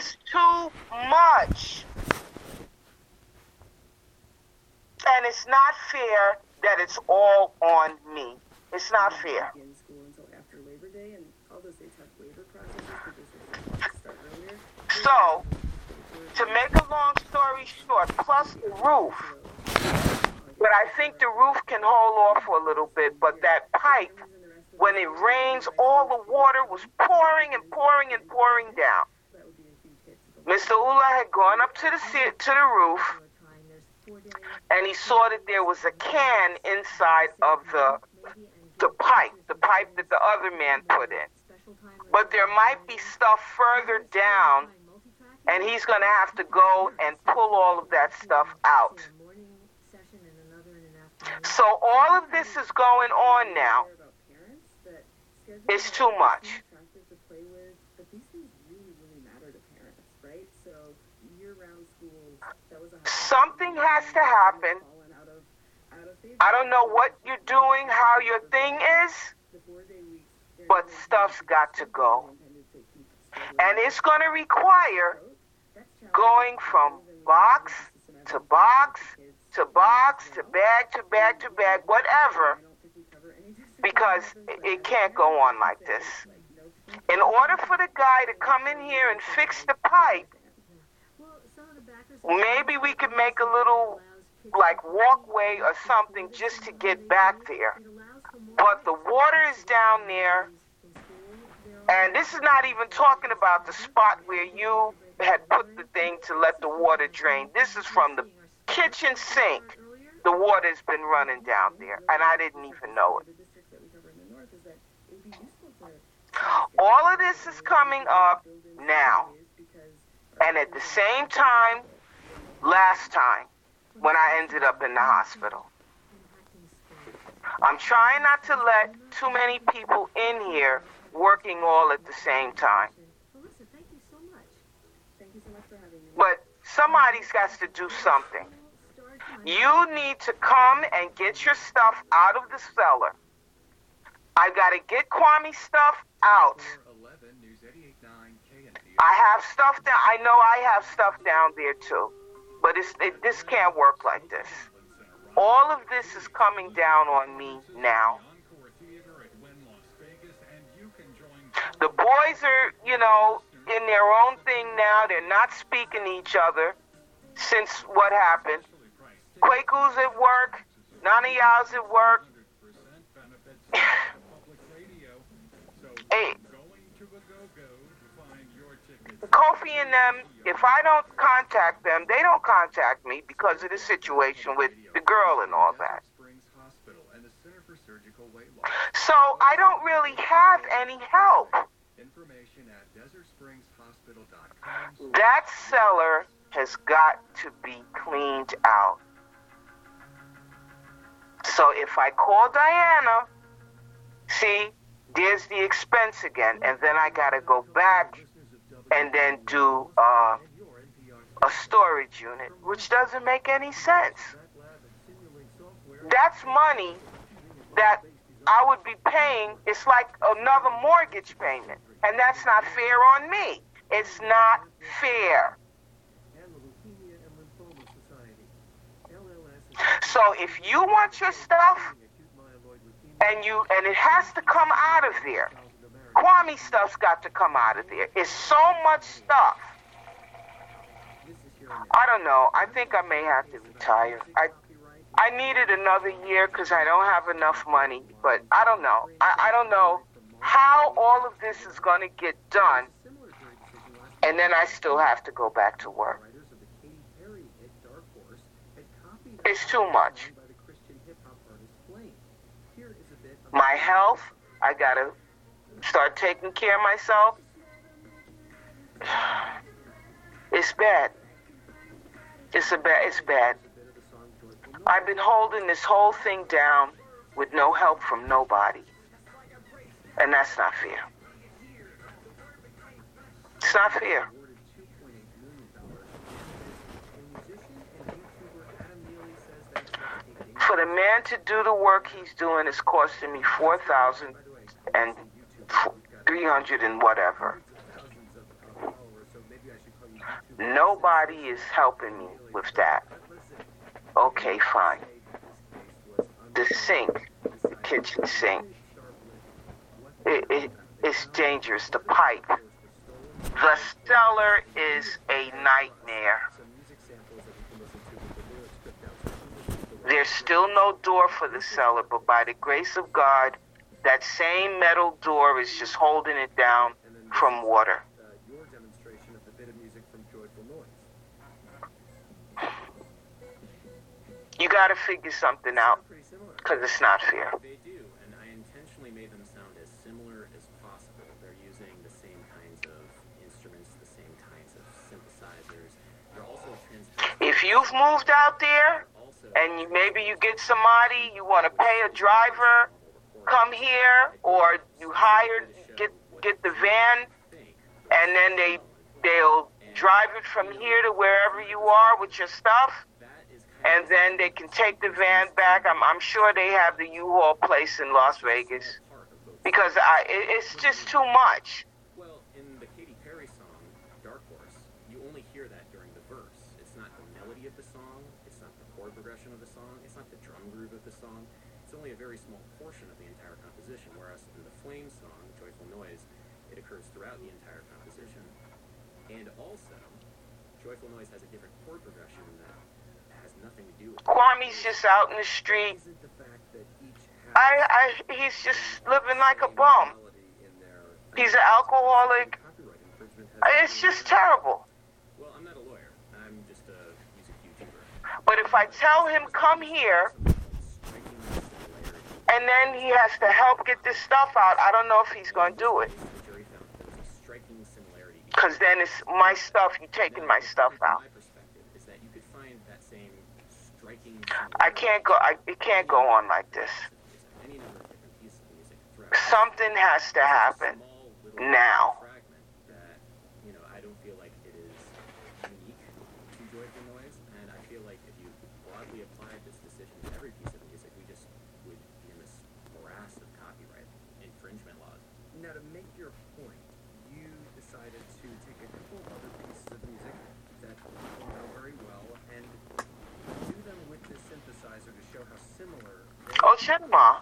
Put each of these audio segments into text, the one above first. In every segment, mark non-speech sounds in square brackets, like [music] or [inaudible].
is too much. And it's not fair that it's all on me. It's not fair. Begin school until after Labor Day, and all those states have waiver processes for districts that want to start earlier. So, to make a long story short, plus the roof, but I think the roof can hold off for a little bit, but that pipe, when it rains, all the water was pouring and pouring and pouring down. That would be a huge hit to the Mr. Ula had gone up to the to the roof, and he saw that there was a can inside of the the pipe, the pipe that the other man put in. But there might be stuff further down, and he's going to have to go and pull all of that stuff out. So all of this is going on now. It's too much. attractive to play with, but these things really, really matter to parents, right? So year-round schools, that was a Something has to happen. fallen out of out of favor. I don't know what you're doing, how your thing is, The four-day weeks, they're but stuff's got to go. intended to keep scheduling And it's going to require out. That's challenging. going from box to box to box to bag to bag to bag, whatever, I don't think we cover any district because it can't go on like this. like no teacher In order for the guy to come in here and fix the pipe, Well, some of the backers maybe we could make a little like walkway or something just to get back there. But the water is down there, and this is not even talking about the spot where you had put the thing to let the water drain. This is from the kitchen sink. The water's been running down there, and I didn't even know it. All of this is coming up now. And at the same time, last time, when I ended up in the hospital. I'm trying not to let too many people in here working all at the same time. Melissa, thank you so much. Thank you so much for having me. But somebody's got to do something. You need to come and get your stuff out of the cellar. I got to get Kwame stuff out. 11 News 88.9 KNPR. I have stuff down. I know I have stuff down there too, but it, this can't work like this. All of this is coming down on me now. The boys are, you know, in their own thing now. They're not speaking to each other since what happened. Kwaku's at work. None of y'all's at work. 100% benefits to public radio. So Hey. Kofi and them, if I don't contact them, they don't contact me because of the situation with the girl and all that. So I don't really have any help. That cellar has got to be cleaned out. So if I call Diana, see, there's the expense again, and then I gotta go back and then do uh, a storage unit, which doesn't make any sense. That's money that I would be paying. It's like another mortgage payment, and that's not fair on me. It's not fair. So if you want your stuff and you and it has to come out of there. Kwame stuff's got to come out of there. It's so much stuff. I don't know. I think I may have to retire. I. I needed another year because I don't have enough money. But I don't know. I, I don't know how all of this is going to get done, and then I still have to go back to work. It's too much. My health, I got to start taking care of myself. [sighs] It's bad. It's a bad. It's bad. I've been holding this whole thing down with no help from nobody. And that's not fair. It's not fair. awarded $2.8 million. A musician and YouTuber Adam Neely says that's dedicating For the man to do the work he's doing is costing me four thousand and YouTube, we've got three hundred and whatever. Nobody is helping me with that. Okay, fine. The sink, the kitchen sink, it, it, it's dangerous. The pipe. The cellar is a nightmare. There's still no door for the cellar, but by the grace of God, that same metal door is just holding it down from water. your demonstration of the bit of music from Joyful Noise. You gotta figure something out, because it's not fair. They do, and I intentionally made them sound as similar as possible. They're using the same kinds of instruments, the same kinds of synthesizers. They're also. If you've moved out there, and you, maybe you get somebody, you want to pay a driver, come here, or you hire, get get the van, and then they they'll drive it from here to wherever you are with your stuff, and then they can take the van back. I'm I'm sure they have the U-Haul place in Las Vegas because I it, it's just too much. Well, in the Katy Perry song "Dark Horse," you only hear that during the verse. It's not the melody of the song. It's not the chord progression of the song. It's not the drum groove of the song. It's only a very small portion of the entire composition. Whereas in the Flame song, "Joyful Noise," it occurs throughout the entire composition. And also, "Joyful Noise" has a different chord progression that has nothing to do with. Kwame's just out in the street. Isn't the fact that each I I he's just living like a bum. melody in their He's an alcoholic. copyright infringement has It's just terrible. Well, I'm not a lawyer. I'm just a music YouTuber. But if I tell him come here, and then he has to help get this stuff out, I don't know if he's going to do it. The jury found there was a striking similarity. Because then it's my stuff. You taking my stuff out. My perspective is that you could find that same striking. I can't go. I, it can't go on like this. Any number of different pieces of music throughout. Something has to happen now. Now, to make your point, you decided to take a couple other pieces of music that people know very well and do them with this synthesizer to show how similar Oh, Chinma.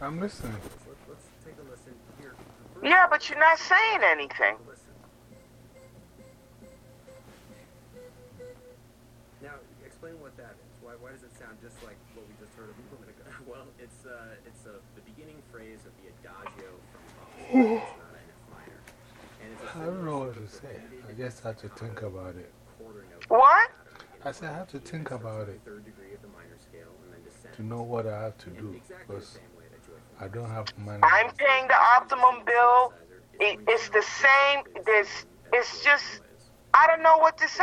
I'm listening. Let's, let's take a listen here. Yeah, but you're not saying anything. Explain what that is. Why, why does it sound just like what we just heard a [laughs] moment ago? Well, it's uh, it's uh, the beginning phrase of the adagio from Bach's Sonata in F minor, and it's a I don't know what to similar say. repeated I just have to think about it. What? I said I have to think about it the Third degree of the minor scale, and then descends. to know what I have to do. Because same way that Joyful I don't have money. I'm paying the optimum bill. It, it's the same. There's. It's just. I don't know what to say.